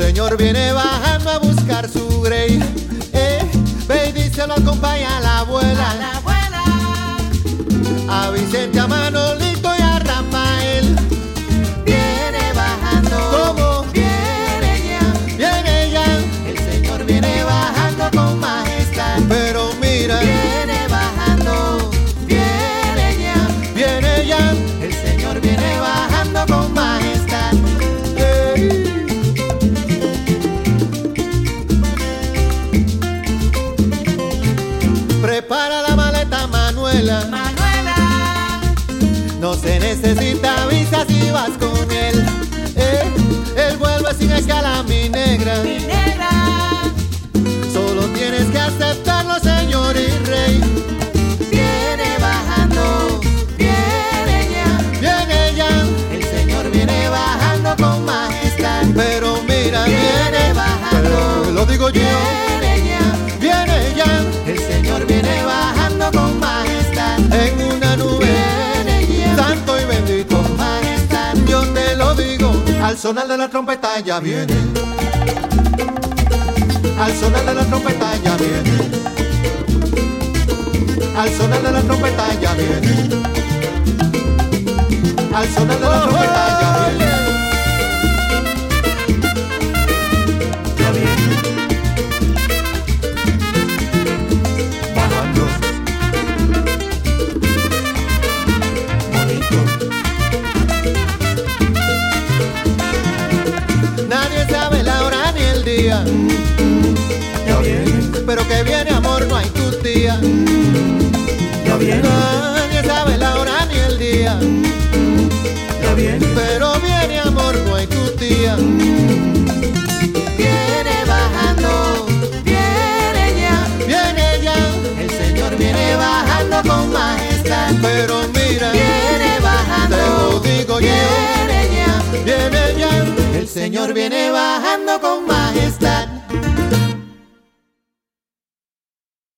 Señor viene bajando Prepara la maleta, Manuela. Manuela. No se necesita visa si vas con él. Eh, él vuelve sin escala, mi negra. Mi negra. Solo tienes que aceptarlo, señor y rey. Viene bajando. Viene ya. Viene ya, El Señor viene bajando con majestad. pero mira, Viene viene. bajando. Pero lo digo yo, viene sonar de la trompeta ya viene. Al sonar de la trompeta ya viene. Al sonar de la trompeta ya viene. Al sonar de la trompeta día, Ya viene. pero que viene amor no hay tu tía. Ya viene. Nadie sabe la hora ni el día, Ya viene. pero viene amor no hay tu tía. Viene bajando. Viene ya. Viene ya, El Señor viene bajando con majestad. pero mira, Viene bajando. te lo digo yo. Viene ya. viene ya. El Señor viene bajando con majestad.